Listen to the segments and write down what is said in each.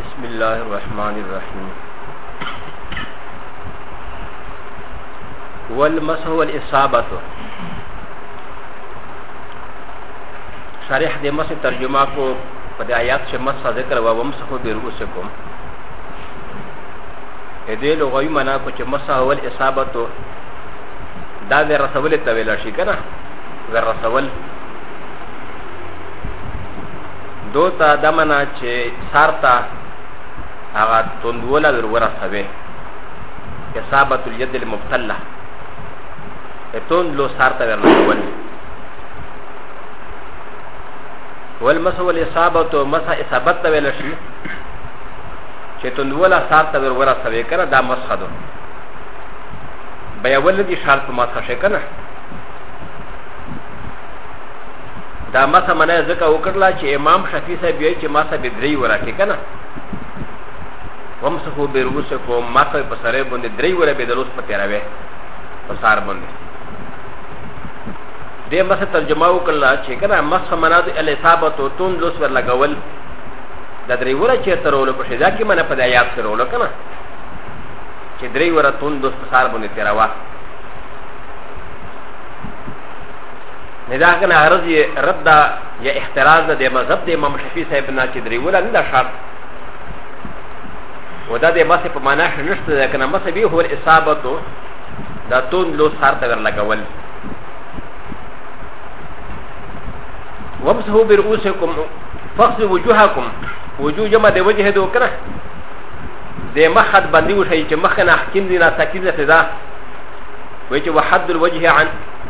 بسم الله الرحمن الرحيم والمسح والإصابة شارح دې مسح ترجمه کو په دې آیات چې مسح ذکر و ومسحو برؤسکم دې لغوي معنا کو چې مسح او الاصابه دا د رسول ته ویل شي کنه د رسول دو ته دمنه چې سر ته هغه توندوله ور ورسوي اصابت الید المبتله اتون لو سار تا ورنا کول والمس والاصابت مس اصابت تا ویل شي چې تون ولا سار تا ور ورا سوي کنه دا مس خدو بیا ولدي شال په ماته شي کنه دا مسه منه ځکه وکړله چې امام شفیع صاحب یې چې مسه به درې ورکې که نه ومسحو برؤسکم مسه په سره باندې درې وره به د لوس په تېروې په سار باندې دې مسه ترجمه وکړله چې که نه مسه منه د الاصابه تو تون لوس ور لګول د درې وره چې ترولو په شدا کې منه په دایات ترولو که نه چې درې وره تون لوس په سار باندې تېروه نه دا کنه عرض یې رد ده یا احتراز ده د مذهب د امام شفیع صاحب نه چې دریوله نه ده شرط و دا د مسې په معنا ښه نشته ده کنه مسې به هو اصابتو دا تون لو سار ته ورلګول وامسحوا برؤوسكم فاغسلوا وجوهكم وجوه جمع د وجه دو کنه د مخد باندې وشي چې مخ نه حکیم دي نه ساکین ده وجه وحد الوجه عن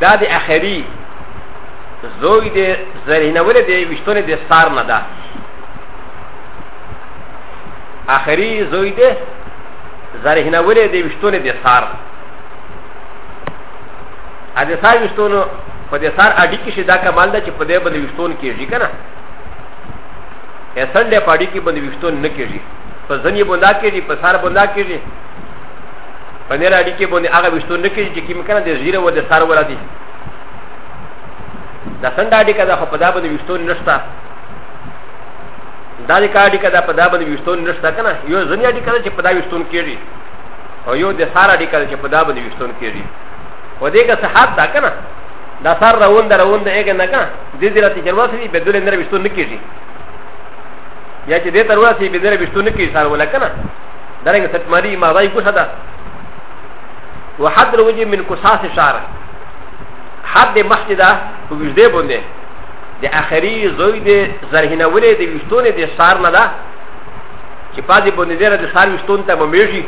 دا د اخری زوی د زرینه ولې د وشتونه د سار نه ده اخری زوی د زرینه ولې د وشتونه د سار ا د سار وشتونو په د سار اډی کې شدا کمال ده چې په دې باندې وشتون کېږي کنه اصل د پاډی کې باندې وشتون نه کېږي په ځنی بندا کېږي په سار بندا کېږي په نره اړي کې باندې هغه وشتو نه کېږي چې کوم کنه د زیره و د سر ولا دي دا څنګه اړي کده خو په دا باندې وشتو نشته دا د کاډي کده په دا باندې وشتو نشته کنه یو ځنی اړي کده چې په دا وشتون کېږي او یو د سر اړي کده چې په دا باندې وشتون کېږي و دې که صحت دا کنه دا سر روان دا روان دا اګه نه کنه دې دې راته جواب سي به دل نه وشتون نه کېږي یا چې دې تر واسي به دې وشتون نه کېږي سر ولا کنه درنګ سټماری ما وای کو صدا وحد الوجه من قصاص شعر حد مسجد په وجده باندې د اخري زوی د زرهنولې د وشتونې د شعر نه ده چې پاتې باندې دره د شعر وشتون ته ممیږي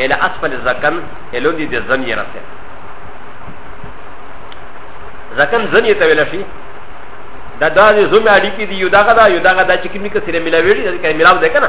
الى اسفل الزکن الوندي د زن یې رسې زکن زن یې ته ویل شي دا د زوم اړیکې دي یو دغه دا یو دغه دا چې کومې کسره ملاوي دي دا کومې ملاو ده کنه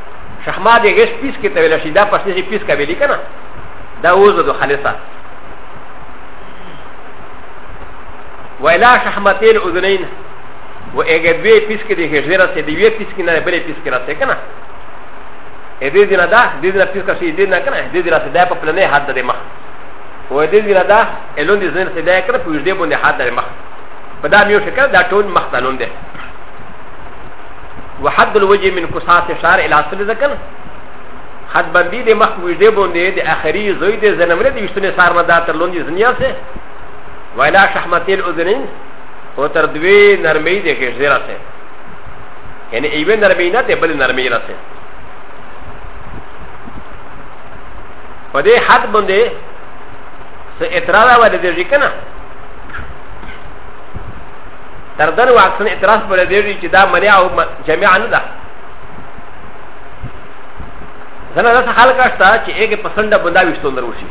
شخما د غش پیس کې ته ویل شي دا پښنه شي پیس کوي کنه دا وزه د خالصه ویلا شخمتین اذنین و اګه دوی پیس کې د غشره سي دی وی پیس کې نه بلې پیس کې راځي کنه ا دې دې نه دا دې دې نه پیس کې دې نه کنه دې دې راځي دا په پلنې حد د مخ و دې دې نه دا الون دې زنه سي دا کړ په دې باندې حد د مخ په دا میو شکل دا ټول مخ تلون دي وحد الوجه من قصاص شعر الى اصل ذكر حد بندی د مخ وجده بوندې د اخري زوی د زنمره د وشتنې سار نه دا تر لوندې زنیا سه ویلا شحمتیل اذنین او تر دوی نرمې د کې زیرا سه یعنی ایوه نرمې نه ته بل نرمې را سه په دې حد باندې څه اعتراض وره دې کنه تر دغه واکسن اعتراض پر دې چې دا منع او جميع نه ده زنه داسې خلک شته چې هغه پسنده بندا وشتون دروشي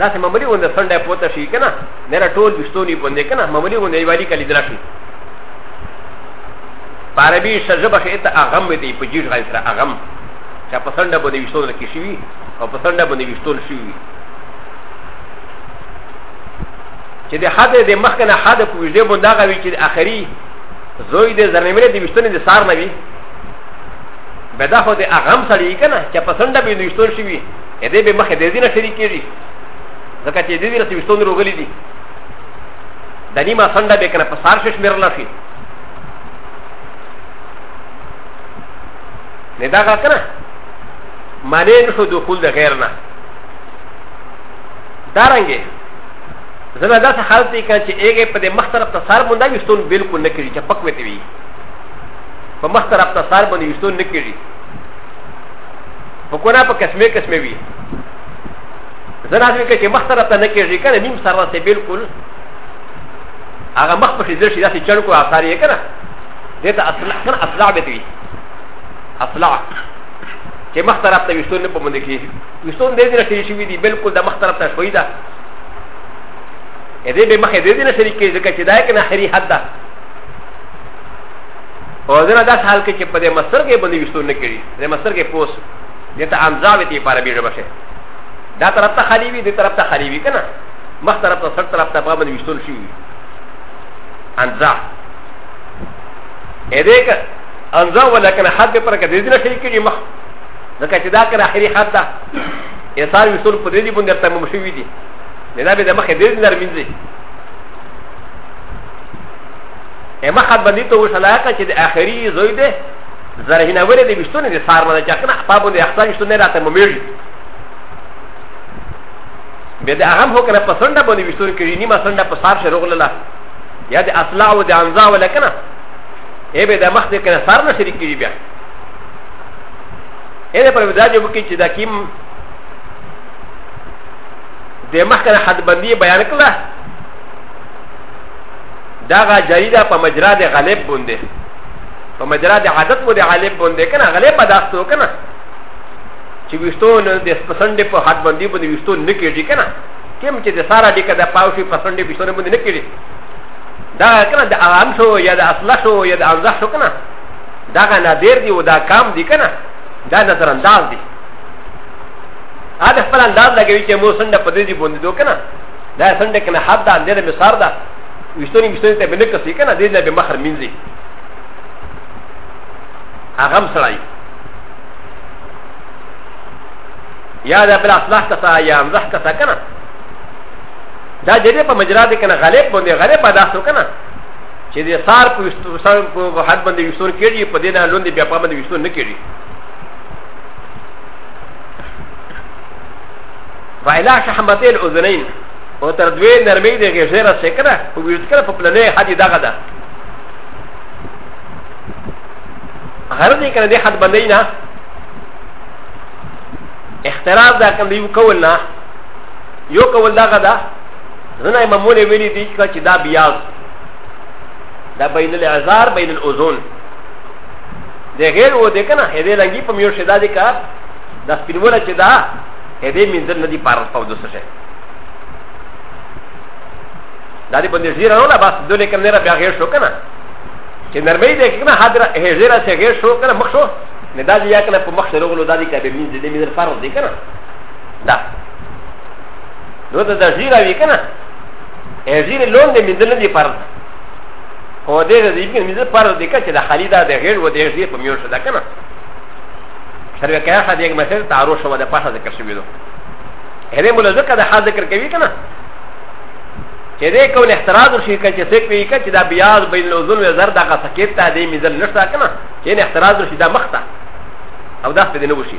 داسې ممري وند سنده پوته شي کنه نه ټول وشتونی بندې کنه ممري وند ایوالي کلی درشي عربي شجبه شي ته اغم دی په جیج غیر سره اغم چې پسنده بندې وشتون کې شي او پسنده بندې وشتون شي چې د حد د مخ نه حد په وجه باندې هغه وی چې اخري زوی د زرمنه د وشتنې د سار نه وی به دا خو د اغم سره یې کنه چې پسند به نشتور شي وي دې به مخ دې دینه شریک کیږي ځکه چې دې دې رسې وشتون روغلي دي د نیمه سند به کنه په سار شش مېر نه شي نه دا کنه معنی نشو دخول د غیر نه دارنګه زما دا څه حالت دی چې ایګه په دې مختر په سر باندې وستون بالکل نه کیږي چې پک وته وي په مختر په سر باندې وستون نه کیږي په کونه په قسمه قسمه وي زنا څه کې چې مختر ته نه کیږي کنه نیم سر ته بالکل هغه مخ په دې شي داسې چل کو اثر یې کنه دې ته اصلاح کنه اصلاح به وي اصلاح چې مخ طرف ته وشتون نه پمند کی وشتون دې نه شری شوی دی بالکل د مخ طرف ته شوی دا دې به مخ دې نه شری کی ځکه چې دا کې نه هری حد ده او دا داس حال کې چې په دې مسر کې باندې وشتون نه کړي دې مسر کې پوس دې ته انځاوي تی پاره بیره بشه دا طرف ته خالی وی دې طرف ته خالی وی کنه مخ طرف ته سر طرف ته باندې وشتون شي انځا اې دې انزا ولكن حد پر کدی دې نه شي کېږي مخ ځکه چې دا کړه اخري حد ده اثار وصول په دې دې باندې تم مشوي دي نه دا به د مخې دې نر مینځي اما خد باندې ته وشلاکه چې د اخري زوی دې زرهینه ورې دې وشتونه دې سار نه چې کنه په باندې احسان وشتونه راته ممېږي به د اهم هو کنه پسند باندې وشتونه کړي نیمه سند په سار شروع لاله یا د اصلاح او د انزا ولکنه ای به د مخ دې کنه سر نه شریک کیږي بیا ای دې پر ودا جو کې چې دا کیم د مخ کنه حد بندي بیان کړه دا غا جریده په مجرا د غالب باندې په مجرا د عادت باندې غالب باندې کنه غالب بداستو کنه چې وشتو نه د پسند په حد باندې باندې وشتو نه کېږي کنه کوم چې د سارا دې کده پاوشي پسند وشتو نه باندې نه کېږي دا کنه د اغان شو یا د اصله شو یا د انزه شو کنه دا غا نادر دی او دا کام دی کنه دا نظر انداز دی ا د خپل انداز لګوي چې مو سند په دې دی بوندې دو کنه دا سند کنه حد دا اندر مثال دا وشتونی مشتونی ته بنه کسي کنه دې نه به مخر مینځي هغه هم سړی یا د خپل اصلاح کسا یا امزح کسا کنه دا جدي په مجرا دي کنه غالب باندې غالب ادا سو کنه چې دې سار په وستو سار په حد باندې وستو کېږي په دې نه لوند بیا په باندې وستو نه کېږي وایلا شحمته الاذنین او تر دوی نرمي دې کې زیرا سکره په ویوت کړه په پلنې حدی دغه ده غرض یې کنه دې حد باندې نه اختلاف دا کوم دی وکول نه یو کول دغه ده زنه امامون ویلي دي چې دا بیاض دا بین العذار بین الاوزون د غیر و دې کنه هدې لنګي په میو شدا دي کا د سپینوله چې دا هدې منځل ندي پار پاو دوسه شي دا دې باندې زیره نه بس دونه کنه نه بیا غیر شو کنه چې نرمې دې کنه حاضر هزیره سه غیر شو کنه مخ شو نه دا دې یا کنه په مخ سره غلو دا دي کا به منځل دې منځل پار دي کنه دا نو ته د ژیره وی کنه ا ژیره لون دې مندل دې فرض او دې دې کې مندل فرض دې کچې د خلیدا د غیر و دې ژیره په میو شو دا کنه سره کې هغه دې مسله تعارو شو د پاسه ذکر شوی دو هره مولا ذکر د حاضر ذکر کوي کنه چې دې کو نه احتراز شي کچې څه کوي کچې دا بیاض بین لوزن و زرد هغه سکیت ته دې مندل نشته کنه چې نه احتراز شي دا مخته او دا څه دې نه وشي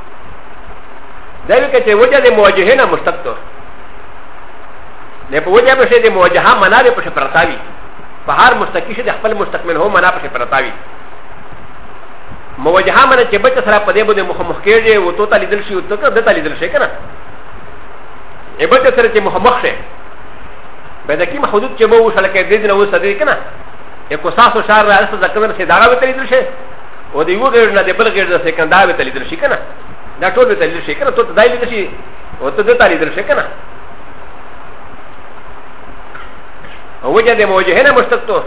دا وی کچه وجه د مواجهه نه مشتق ده نه په وجه به شه د مواجهه معنا به په پرتاوي په هر مستقی شه د خپل مستقبل هو معنا په پرتاوي مواجهه معنا چې بچ سره په دې باندې مخ مخ کېږي او تو ته لیدل شي او تو ته ته لیدل شي کنه ای بچ سره چې مخ مخ شه به د کوم حدود چې به وشل کې دې نه وسه دې کنه یو کو ساسو شهر راځي ځکه چې دا راوته لیدل شي و د یو غیر نه د بل غیر د سکندا به تل درشي کنه دا ټول به تل درشي کنه ته دای لیدل شي او ته د تل لیدل شي کنه او وجه د موجه نه مشتق ته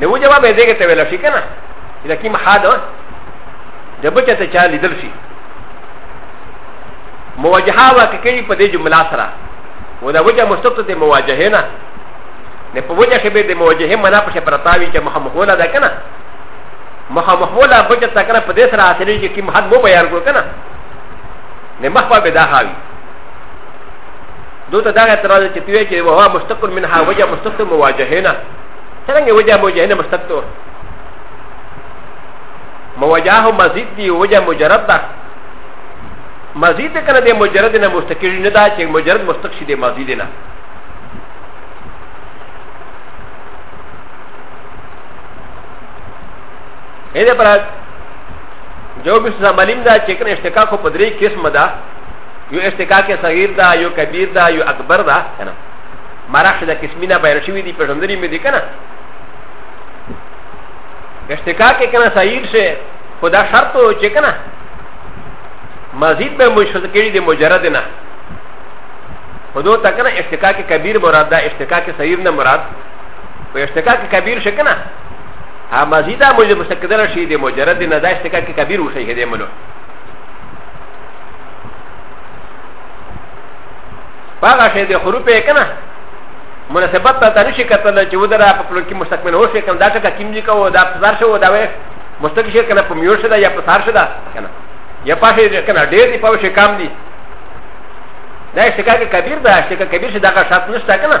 نو وجه به دې کې ته ویل شي کنه دا کی محاد د بچا ته چا لیدل شي مواجهه واکې په دې جمله سره و دا وجه مشتق ته مواجهه نه نه په وجه کې به د مواجهه منا په شپرتاوي چې مخامخوله ده کنه مخامخولا بچه تکره په دې سره حاصلې چې کوم حد مو بیان کړو کنه نه مخ په بدا حاوي دوته دا اعتراض چې توې چې وه مستقل منها وجه مستقل مواجهنا څنګه وجه مواجهنا مستقل مواجهه مزید دی وجه مجرد ده مزید کنه د مجرد نه مستقل نه دا چې مجرد مستقل شي د مزید نه اې دې پر جو به څه معلوم ده چې کنه اشتقاق په درې قسم ده یو اشتقاق صغیر ده یو کبیر ده یو اکبر ده کنه مراخ ده قسمینه بیان شوی دی په ژوندری مې دي کنه اشتقاق کنه صغیر شه خدا شرط و چې کنه مزید به مشهد کړي د مجرد نه خو دو تکنه اشتقاق کبیر مراد ده اشتقاق صغیر نه مراد په اشتکا کې کبیر شي کنه ها مزیدا موجه مستقدر شي د مجرد نه دا اشتکا کې کبیر وشي هدي ملو هغه شی د حروف یې کنه مناسبت ته نشي کتل چې ودره په پلو کې مستقبل وشي کنه دا ټکه کیمجی کو دا پزار شو دا وې مستقبل شي کنه په میور شي دا یا په سار شي دا کنه یا پاشه کنه ډېر دی په شي کام دی دا شکایت کبیر دا شکایت کبیر شي دا کا شات نشته کنه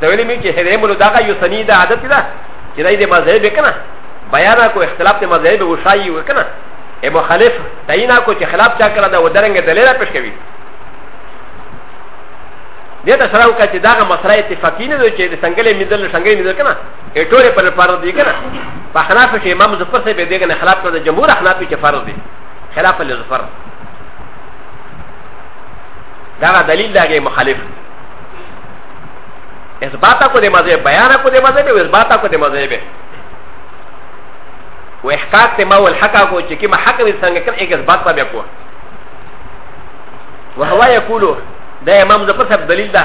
ته ویلې مې چې هدايه مولو دا یو سني دا عادت ده چې دای دې مذهب کنه بیان کو اختلاف ته مذهب وشایي وکنه ای مخالف تعینا کو چې خلاف چا کړه دا ودرنګ دلیل پیش کوي دې ته سره وکړه چې دا مسله اتفاقی نه دی چې د څنګهلې مدل څنګهلې مدل کنه ای ټوله پر فرض دی کنه په خلاف چې امام ظفر صاحب دې کنه خلاف کړه جمهور خلاف چې فرض دی خلاف لظفر دا دلیل دا مخالف دی اثبات کو دے مذہب بیان کو دے مذہب و اثبات کو دے مذہب و احقاق تے ما والحق کو چکی ما حق ویل سنگ کن ایک اثبات پا بیا کو وهو يقول دا امام ظفر صاحب دلیل دا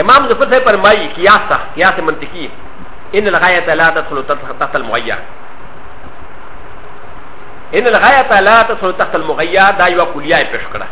امام ظفر صاحب فرمائی قیاس تا قیاس منطقی ان الغایت لا تدخل تحت المغیر ان الغایت لا تدخل تحت المغیر دا یو کلیه پیش کرده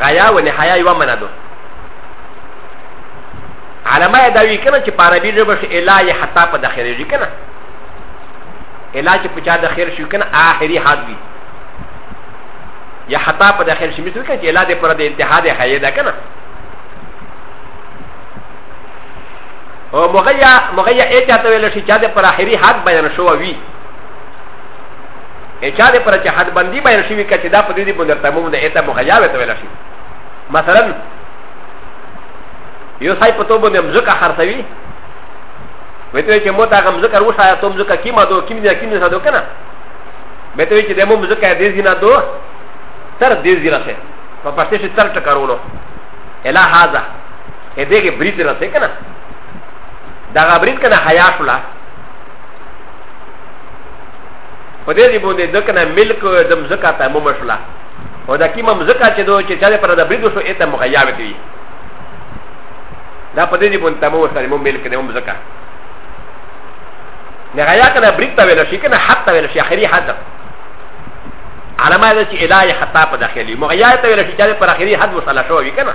غایا و نهایا یو معنا ده علما یې دا وی کنه چې په عربي ژبه کې الا یې حتا په داخلي ژبه کنه الا چې په چا د خیر شو کنه آخري حد وي یا حتا په داخل شي مثل کنه چې الا دې پر د انتها دې حیا ده کنه او مغیا مغیا اې چاته ویل شي چې د پر آخري حد بیان شو وی اچا دې پر چې حد باندې باندې شي کچې دا په دې باندې تموم دې اته مخیاوه ته ویل شي مثلا یو سای په تو باندې مزکه خرڅوي وې ته چې مو تا غم ذکر وشایا ته مزکه کیما دو کیم دې کیم دې سادو کنه به ته چې دمو مزکه دې زینا دو تر دې زینا شه په پښتې شي تر ټکرولو الا هاذا دې کې بریت راځي کنه دا غبرید کنه حیا شولا په دې دی باندې د کنه ملک د مزکا ته مو مشلا او دا کیما مزکا چې دوی چې چا پر د بریدو شو ایته مغیا وتی دا په دې دی باندې تمو سره مو ملک نه مزکا نه غیا کنه برید ته ویل شي کنه حتی ویل شي اخري حد علامه ده چې الای خطا په داخلي مغیا ته ویل شي چې پر اخري حد وصله شو وی کنه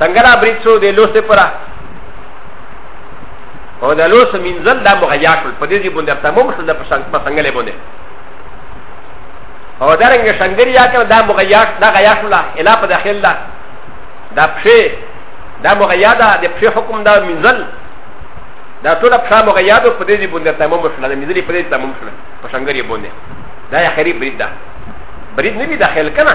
څنګه را برید شو د لوس پره او د لوس منزل دا مغیا کړل په دې ځای باندې تمام شو د پسنګلې باندې او دا رنګ شنګری یا کړه دا مغیا دا غیا کړل الا په داخل دا دا پښې دا مغیا دا د پښې حکم دا منزل دا ټول پښه مغیا د په دې ځای باندې تمام شو د منزل په دې تمام شو په شنګری باندې دا یې خریب برید ده برید نه دی داخل کنه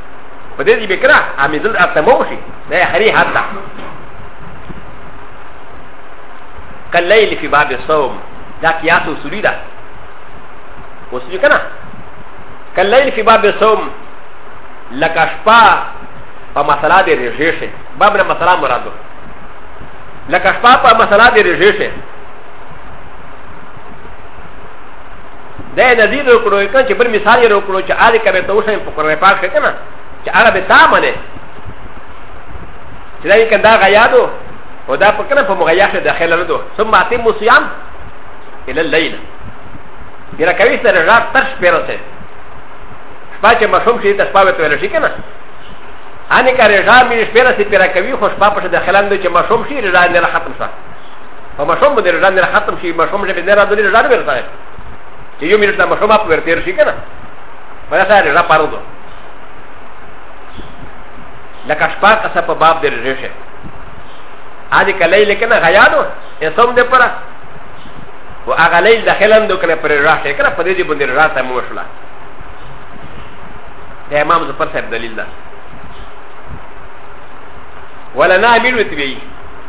په دې دې بکرا امي دل اتمو شي نه خري حتا کلیل فی باب الصوم دا قیاس اصولی ده اصولی کنه کلیل فی باب الصوم لکه شپه په مسله د رژې شي باب نه مسله مراد ده لکه شپه په مسله د رژې شي دا یې نظیر وکړو یې کنه چې بل مثال یې وکړو چې هغه کبه ته اوسه په قرآن پاک کې کنه چې هغه به تا منه چې دا یې کنده غیادو او دا په کنه په مغیا کې داخله نه دو ثم اتم صيام الى الليل بیا کوي سره رات تر شپې راځي شپه چې مخوم شي تاسو پاوې ته ورشي کنه هاني کارې ځا مې شپې راځي پیرا کوي خو شپه په داخله نه چې مخوم شي رضا نه ختم شي په مشوم باندې رضا نه ختم شي مشوم چې نه راځي رضا نه ورته چې یو منټ لا مشوم اپ ورته شي کنه په داسې رضا پاره دو لکه شپه کسه په باب دې رضا شي ا دې کله لیکنه غیانو اسوم دې پره و هغه لیل داخلم دو کنه پر رضا شي کنه په دې باندې رضا ته مو شلا د امام ظفر صاحب دلیل ده ولا نعمل وتبعي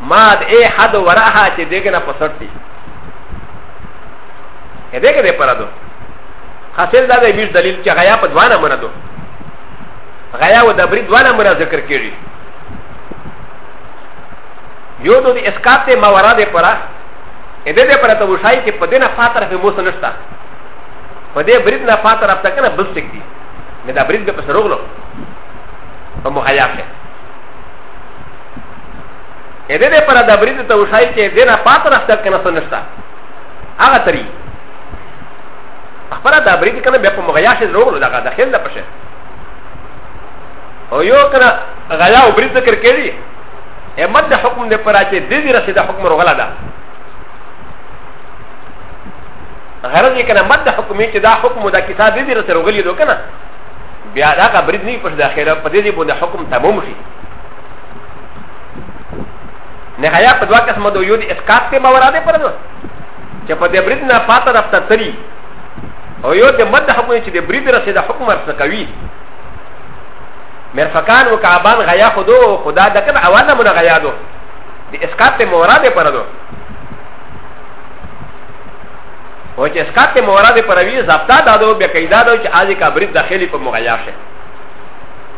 ما د ای حد وراها چې دغه نه پسټ دي دغه دې پر دو حاصل دا دی بیس دلیل چې غیا په دوانه مونږ دو غیا و د بری دوانه مونږ ذکر کړی یو د اسقاط ته ماورا دې پره ا د دې پر ته وشای چې په دې نه فاتر په موس نشتا په دې برید نه فاتر افته کنه بل څه کی نه دا برید به پسروغلو په مخیا شه ا دې دې پر د برید ته وشای چې دې نه پات راستل کنه سنشتا هغه تری خبره د برید کنه به په مغیا شي ضرور دغه د خل پشه او یو کنه غیا او برید ذکر کړي امت د حکم دې پر چې دې دې رسید حکم رغلا ده غرض یې کنه مد حکم چې دا حکم دا کیسه دې دې رسید رغلی دو کنه بیا دا برید نه پښ داخله په دې دې باندې حکم تموم شي نهایا په دوا قسمه د یو د اسکات په مواراده پر نو چې په دې برید نه پاته رفته تری او یو د مد حکم چې د برید رسې د حکم ورسره کوي مرفقان و کعبان غیا خودو خدا د کله اوانه مون غیا دو د اسکات په مواراده پر نو او چې اسکات په مواراده پر وی ضبطا دادو بیا قاعده دو چې اځي کا برید داخلي په مغیا شه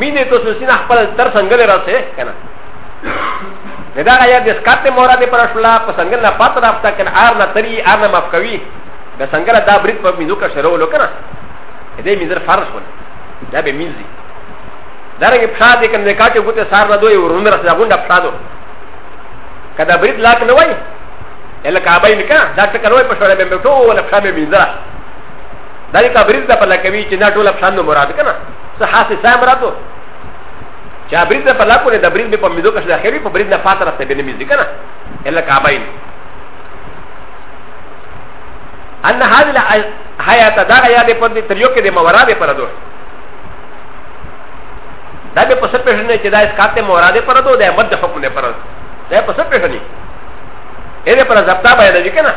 مینه تو سسینا خپل تر څنګه لري راځي کنه دا غیا د سکات مورا د پر شلا په څنګه نه پات رافتا کنه ار نه تری ار نه مف کوي د څنګه دا برید په مینو کا شروع لو کنه دې مینځر فرض ول دا به مینځي دا رنګ پښا دې کنه کاټه ګوته سار نه دوی ورون راځي غونډه پښا دو کدا برید لاک نه وای الا کعبه نه کنه دا څه کوي په شوړه به ټول پښا به مینځره دا دې کا برید د په لکوي چې نه ټول پښا نو مراد کنه څه حاصل څه مرادو چې برید په لاکو نه د برید په میدو کې شل خېری په برید نه فاتره ته بنه میږي کنه الا کابین ان هذه الحياه دا یا دې په دې تریو کې د مورا به پردو دا به په څه پېښ نه چې دا اس کاته مورا دې پردو د مد حکم نه پردو دا په څه پېښ نه اې دې پر ضبطه باندې کنه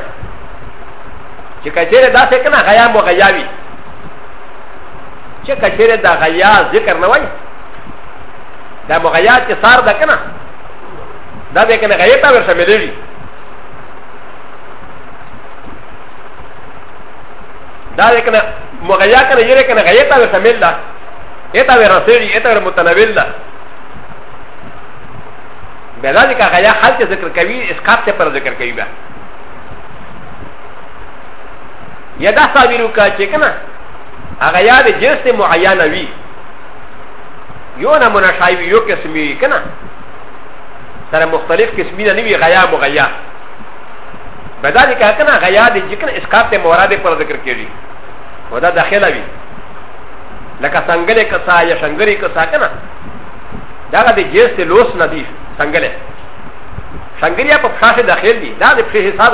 چې کچېره دا څه کنه غیا مو غیاوی چې کچېره دا غیا ذکر نه وای دا مغیا چې سار ده کنه دا به کنه غیا ته ورسره ملېږي دا به کنه مغیا کنه یې کنه غیا ته ورسره مل ده اته ورسېږي اته ور متنویل ده بلکې غیا حال ذکر کوي اسقاط ته پر ذکر کوي بیا یا دا صابرو کا چې کنه هغه یا د جنس ته معینه وي یو نه منشای وي یو قسم وي کنه سره مختلف قسمونه نه وي غیا مغیا بدل کا کنه غیا د ذکر اسقاط ته مراد پر ذکر کیږي ودا داخله وي لکه څنګه کسا یا شنګری کسا کنه دا د جنس ته لوس نه دي څنګه شنګریا په فشاشه داخل دي دا د فشاشه حساب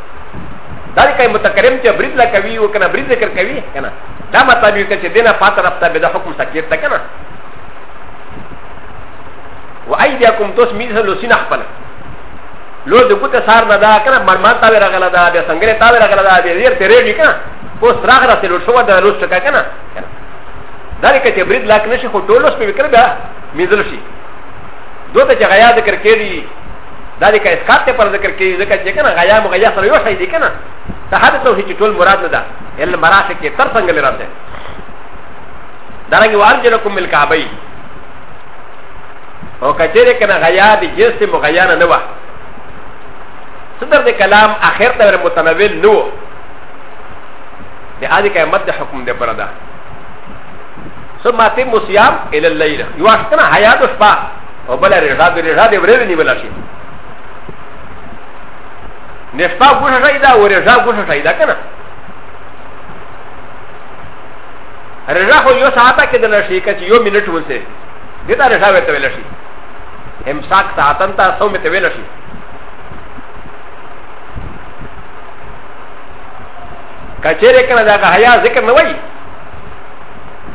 دا کوي متکرم چې برید لا کوي او کنه برید ذکر کوي کنه دا مطلب یو چې دینه پات طرف ته به د حکم سکیر ته کنه و ايديكم توس ميز لوسين خپل لو د ګوت سار نه دا کنه مرمان تا ور غلا دا به څنګه تا ور غلا دا به ډیر تیرې دي کنه پوس راغ را تلو شو دا لوس ټکا کنه دا لکه چې برید لاک نشي خو ټولوس په وکړه بیا ميزل شي دوته چې غیا ذکر کړي دا د کای سکات پر ذکر کې ذکر چې کنه غیا مو غیا سره یو شی دی کنه ته هدا ته چې ټول مراد نه ده ال مرافق کې تر څنګه لرم ده دا رنګ وارجلکم مل کعبه او کچېره کنه غیا د جنس مو غیا نه و صدر د کلام اخر ته متنوول نو د هغه کای مد حکم ده پر ده ثم اتم صيام الى الليل يواشكنا حياه الشفاء او بل رضا به رضا دې ورې نه بلا شي نشتا ګوشه شي دا او رضا ګوشه شي دا کنه رضا خو یو ساعته کې د نشي کچ یو منټ ونسه دې دا رضا وته ویل شي امساک ساعتن تا سو مته ویل شي کچېره کنه دا حیا ذکر نه وایي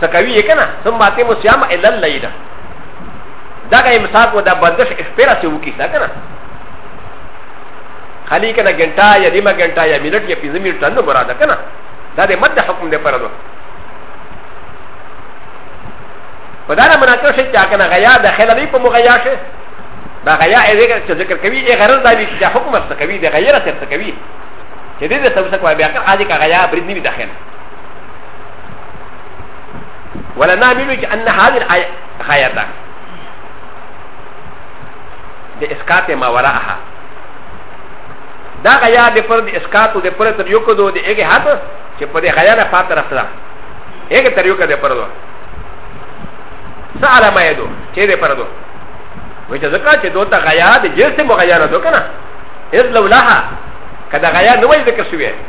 سکوي یې کنه ثم ماته مو سیام الا الليل دا که امساک و دا بندش اشپیرا سے وکی سا کنه خالی کنه گنٹا یا دیما گنٹا یا منٹ یا پینزه منٹ نو مراده کنه دا د مد حکم دی پر دو په دا نه مناقشه شي چې کنه غیا داخله دی په مغیا شي دا غیا یې چې ذکر کوي یې غرض دا وی چې حکم سره کوي د غیر سره کوي چې دې د څه څه کوي بیا که عادي کا غیا برید نه داخله ولا نعم يمكن أن هذه الآية خياتا بإسقاط ما وراءها دا غيا د پر د اسقاط او د پر تر یو کدو د اګه هات چې په دې غيا نه پات رسلا اګه تر یو کده پر دو سالا ما یدو چې دې پر دو وای چې ځکه چې دوته غيا د جنس مغيره دو کنه اذ لولاها کدا غيا نو وای ذکر شوی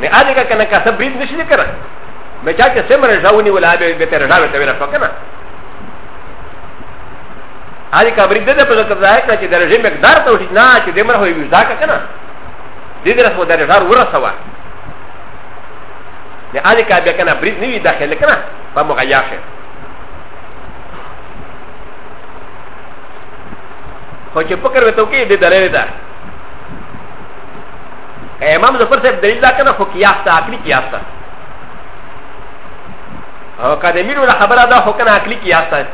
نه اده کا کنه کسب برید نشي کنه مې چا چې سمره ژاونی ولا به به تر ژاوې ته ولا فکنه هغه کبرې د دې په ځکه ځای کړ چې درجه مقدار ته وشي نه چې دمر هوې وزا کنه دې درس مو درجه ور ورسوا نه هغه کا بیا کنه برید نیوی داخله کنه په مغیا شه خو چې فکر وته کې دې درې ده امام ظفر صاحب دلیل دا کنه خو قیاس ته عقلی قیاس ته او که د مینو نه خبره ده خو کنه عقلی قیاس ته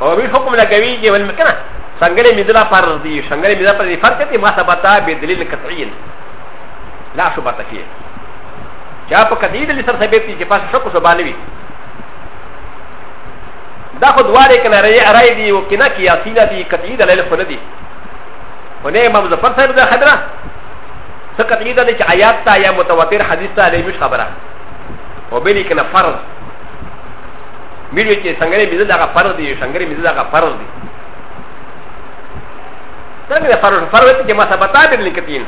او وی حکم لګوي چې ول کنه څنګه میدلا فرض دي څنګه میدلا پر دي فرض دي ما ثبتا به دلیل قطعی لا شو بتا فيه چا په کدی دلیل سره ثابت دي چې پاس شکو سبانوي دا خو دواره کنه رای رای دی او کنه کی یاسینا دی قطعی دلیل خو نه دی خو نه امام ظفر صاحب دا خبره څه قطعی ده چې آیات تا یا متواتر حدیث تا علی مش خبره او بلی کنه فرض میری چې څنګه میزه دا فرض دی څنګه میزه دا فرض دی څنګه فرض فرض چې ما ثبتا به لیکتین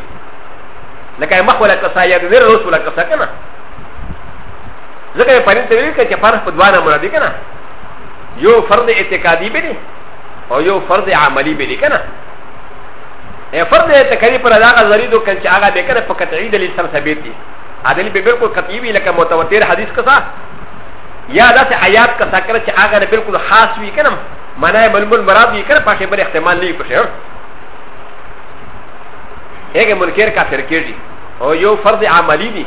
لکه مخوله کسا یا د رسول کسا کنه ځکه یې پرې ته ویل کړه چې فرض په دوه نه مراد دی که نه یو فرض اعتقادي به دی او یو فرض عملي به دی که نه فرض اعتقادي پر هغه ضرید وکړ چې هغه به که نه په قطعي دلیل سره ثابت دي عدل به بالکل قطعي وي لکه متواتر حدیث کسا یا داسې آیات کسا کړه چې هغه نه بالکل خاص وي که نه معنا یې ملمول مراد وي که نه پښې بل احتمال نه وي پښې هغه منکر کافر کېږي او یو فرض عملي دی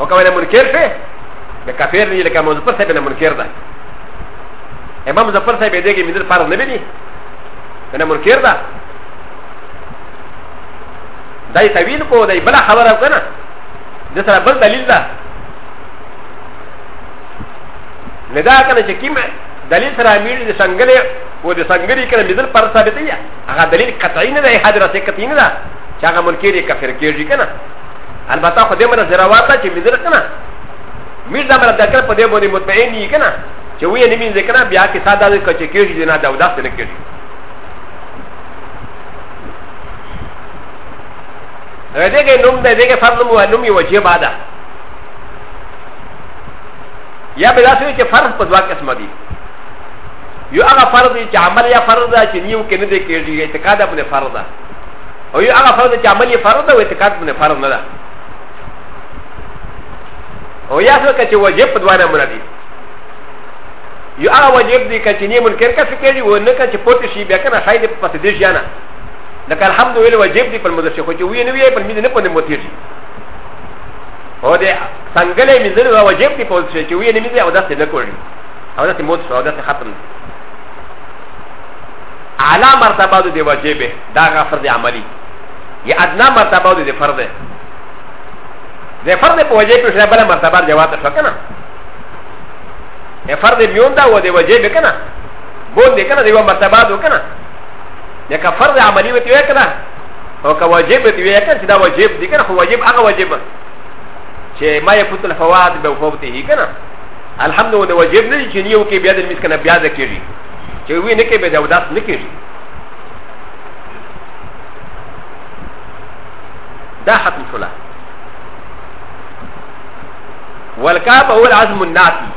او کومه منکر شي د کافر نه لکه مظفر صاحب نه منکر ده امام مظفر صاحب دې کې مدر فرض نه بني نه منکر ده دای تویل کو دای بل خبره کنه د سره بل دلیل ده نه دا کنه چې کیمه دلیل سره امیر د سنگلې و د سنگری کنه مدر پر ثابتې هغه دلیل قطعی نه ده حاضر سه قطعی نه ده چې هغه منکر یې کافر کېږي کنه البته خو دې مره زرا واته چې مزر کنه میر دا مره دکر په دې باندې مطمئن یې کنه چې وې نه مینځ کنه بیا کې ساده دې کچې کېږي نه دا وداس نه کېږي دې کې نوم دې دې کې فرض مو نوم یې واجب ده یا به داسې چې فرض په دوا قسم دي یو هغه فرض چې عمل یا فرض ده چې نیو کې نه دې کېږي اعتقاد باندې فرض ده او یو هغه فرض چې عمل یې فرض ده او اعتقاد باندې فرض نه ده او یا څه کچې واجب په دوانه مونږ دي یو هغه واجب دی کچې نه منکر کا فکر دی و نه کچې پوت شي بیا کنه شاید په پته دې ځانه لکه الحمد ویل واجب دی په مدد شي خو چې وی نه وی په مدد نه پونه موتی شي او دې څنګه له مزل واجب دی په څه چې وی نه مزل او داسې نه کوي او داسې موت شو او داسې ختم دی اعلی مرتبه د واجب دا غ فرض عملی یا ادنا مرتبه د فرض د فرض په واجب کې شبل مرتبه جواب شو کنه ا فرض میون دا و د واجب کنه بون دې کنه دیو مرتبه دو کنه یا که فرض عملی وتی وی کنه او که واجب وتی وی کنه چې دا واجب دی کنه خو واجب هغه واجب چې ما یفوت الفواد به فوته کنه الحمد لله وجب نه چې نیو کې بیا د مسکن بیا د کېږي چې وی نه کې به د اوداس نه کېږي دا ختم شولا والكعب هو العزم النافي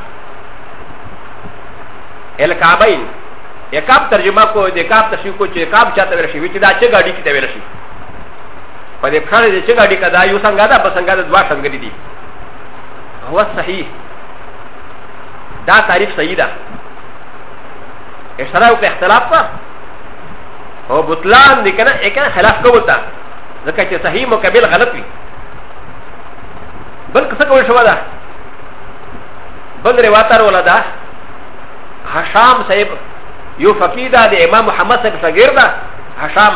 الكعبين يكاب ترجمه کو د کعب تشریح کو چې کعب چاته ویل شي چې دا چې ګاډي کې ته ویل شي په دې خړې چې ګاډي کدا یو څنګه دا په څنګه د دوا څنګه دي هو صحیح دا تعریف صحیح ده اشتراک په اختلاف په او بطلان دي کنه اې کنه خلاف کوو تا ځکه چې صحیح مقابل غلط وي بل څه کول شو ده بل رواتر ولا ده هشام صاحب یو فقید ده امام محمد صاحب شاګرد ده هشام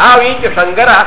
او یې چې څنګه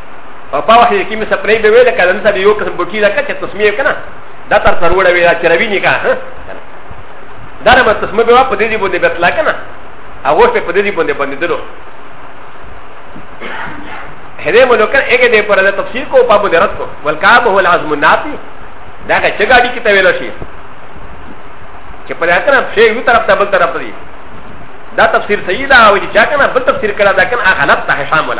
او په وخت کې مې سپرې به ویل کله نن سبا یو قسم بوټي دا کچه تسمیه کنه دا تر تر وړه ویل چې روي نه کا دا نه تسمیه به په دې دی باندې بتلا کنه هغه په په دې دی باندې باندې درو هدې مو لوکر هغه دې پر له تفسیر کو په باندې رات کو ولکاب هو العزم الناتی دا که چې ګاډي کې ته ویل شي چې په لکه نه شی یو طرف ته بل طرف دی دا تفسیر صحیح دا او چې چا کنه بل تفسیر کړه دا کنه غلط ته شامل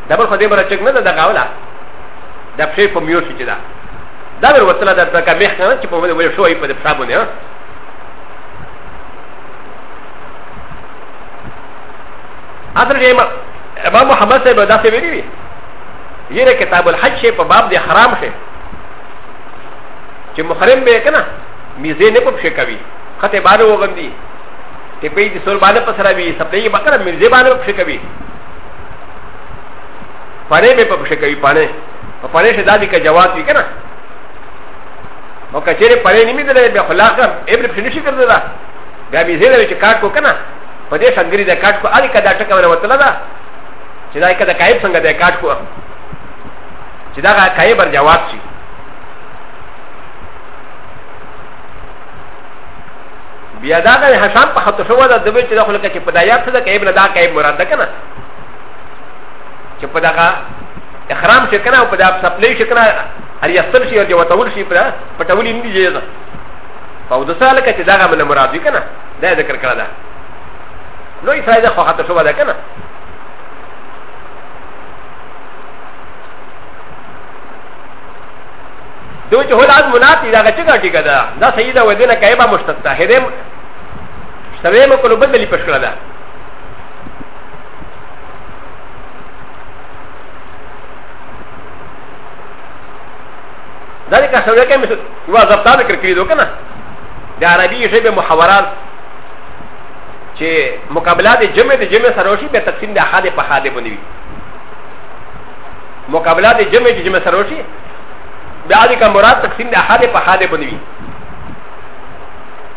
دا بل خدای بر چک نه دا غاولا دا پښې په میو شي چې دا دا ور وتله دا تکه مخ نه چې په ولې ولې شوې په دې حساب نه اصل یې ما امام محمد صاحب دا څه ویلي وي یره کتاب الحج شي په باب د حرام شي چې محرم به کنه میزه نه په پښې کوي خته بار وغندي ته په دې سول باندې پسراوي سپلې بکره میزه باندې په پښې کوي پانه به په شي کوي پانه په پانه شي دادی کا جواز وی کنه او کچېره پانه نیمه ده به خلاص ابر په نشي کړل دا بیا به زه له چې کاټ کو کنه په دې څنګه دې کاټ کو اړي کدا ټکه ور وتل دا چې دا کدا کایب څنګه دې کاټ کو چې دا کایب بر جواز شي بیا دا غي حساب په خطو شو دا دوی چې د خلک چې په دایا څه د کایب نه دا کایب مراد ده کنه چې په دغه احرام چې کنه او په دا سپلې چې کنه هر یستل شي او جوتول شي په پټولې نه دی ځه په د سال کې چې دا غمل مراد دی کنه دا ذکر کړه دا نو یې فائدہ خو خطو شو دا کنه دوی چې هلال مناتی دا چې ګټي کده دا سیدا ودینه کایبه مشتتا هدم سوي مو کولو بدلی پښکړه ده دا د کسوړه کې مثل یو ضبط ذکر کړی دوه کنه د عربي ژبه محاورات چې مقابله د جمع د جمع سره شي په تقسیم د احاده په حاده باندې وي مقابله د جمع چې جمع سره وشي بیا دې کا مراد تقسیم د احد په حد باندې وي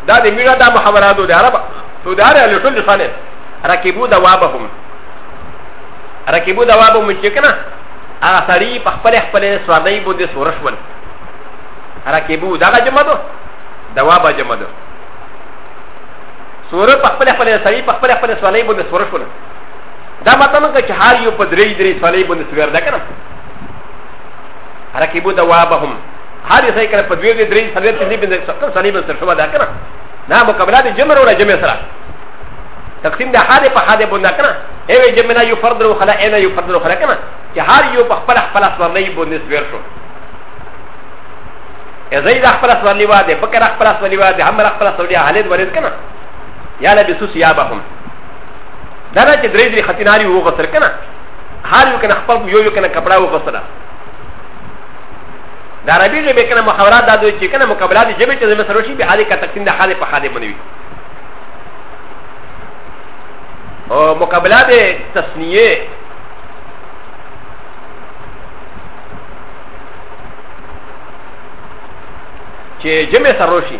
دا د میړه دا محاورات د عرب تو دا له ټول لسانه رکبو دوابهم رکبو دوابهم چې کنه هغه سړی په خپل خپل سوادای باندې سورش ول رکبو دا جمع دو دواب جمع دو سورش په خپل خپل سړی په خپل خپل سوادای باندې سورش ول دا مطلب که چې هر یو په درې درې سوالې باندې سویر ده کنه رکیبو دوابهم هر یو ځای کړه په دوی درې سویر کې نه باندې سکه سوالې باندې شو ده کنه دا مقابله د جمر ولا جمع سره تقسیم د حاله په حاله باندې کنه ایوه جمع نه یو فرد رو خلا اینا یو فرد رو خلا کنه چې هر یو په خپل خپل سوالې باندې سویر شو زید خپل سوالې و ده بکر خپل سوالې و ده عمر خپل سوالې حالت ورز کنه یا لبسوس یابهم دا نه چې درې درې ختیناری وو غسر کنه هر یو کنه خپل یو یو کنه کپڑا وو غسر دا عربي ژبه کنه محاورات دا دوی چې کنه مقابله دي ژبه چې زموږ سره شي به حالي کا تقسیم د حالې په حالې بنوي او مقابله د تسنیه چې جمع سره شي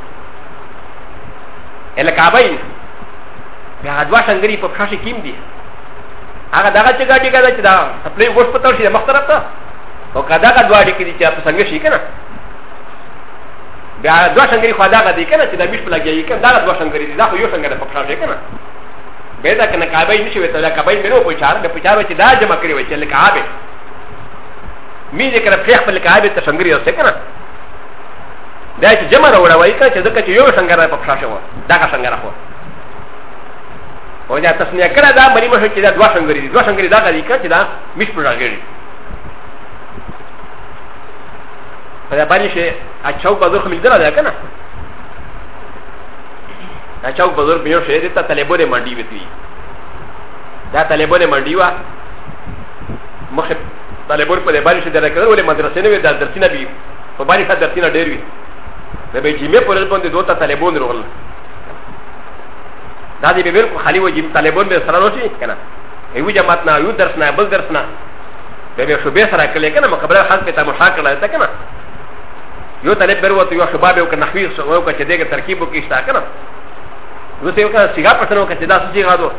ا ل ك ع ب ي ن ب ه د و ا ش ن ج ر ي ب ك ش ا ش ي كيم دي هغه دغه چې ګاډي ګاډي چې دا خپلې ګوش په تور شي مخ طرف ته او کدا کا دوا دي کې چې په څنګه شي کنه بیا دوا شنګري خدا کا دي کنه چې دا مش په لګي کنه دا دوا شنګري دي دا خو یو شنګره په خلاص کنه به دا کنه کعبه نشي وته دا کعبه مې نو په چار د په چار چې دا جمع کړی وي چې لکعبه مې ذکر په خپل کعبه ته شنګري اوسه کنه دا چې جمع راوړه وایي که چې ځکه چې یو شنګر په پښه شوه دغه شنګر خو او دا تسنیه کړه دا مری مشه چې دا دوه شنګری دي دوه شنګری دا غلي کړه چې دا مش پر راغلی په دا باندې شي اچاو په ځخ مل درا کنه اچاو په ځخ بیا شي دې ته طالبونه منډي وتی دا طالبونه منډي وا مخه طالبور په دې باندې شي درکړل ولې مدرسې نه وي دا درسینه بي په باندې ښه درسونه ډېر وي د به جمعې پر ورځ باندې دوه ته طالبان راغلل دا دې به بالکل خالي و جمعې طالبان به سره راشي که نه یو جماعت نه یو درس نه بل درس نه به به شوبې سره کړې که نه مقبره خاص به تماشا کړه ته که نه یو طالب به وروته یو شوبه به وکړه نحوي وکړه چې دغه ترکیب وکړي شته که نه نو څه وکړه سیګا پښتنه وکړه چې دا څه سیګا دو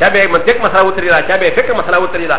چا به منطق مسله وتري دا چا به فکر مسله وتري دا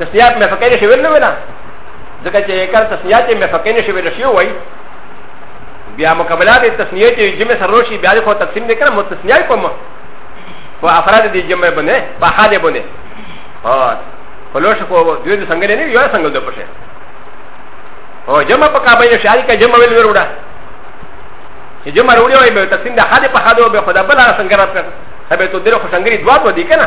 تسنیات مې فکر شوی نه وینا ځکه چې کله تسنیات مې فکر نه شوی رشیو وای بیا مقابله د تسنیات یې جمع سره شي بیا خو تقسیم نه کړم تسنیات کوم په افراد دې جمع باندې په حاله باندې ها فلوش خو دوی د څنګه نه یو څنګه د پښه او جمع په کابه یې شاري کا جمع ویل وروړه چې جمع وروړي وای به تقسیم د حاله په حاله به خدا بل څنګه راځي سبه تو دغه څنګه دوه په دې کنه